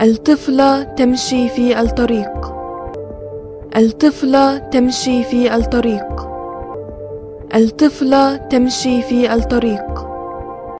الطفلة تمشي في الطريق. الطفلة تمشي في الطريق. الطفلة تمشي في الطريق.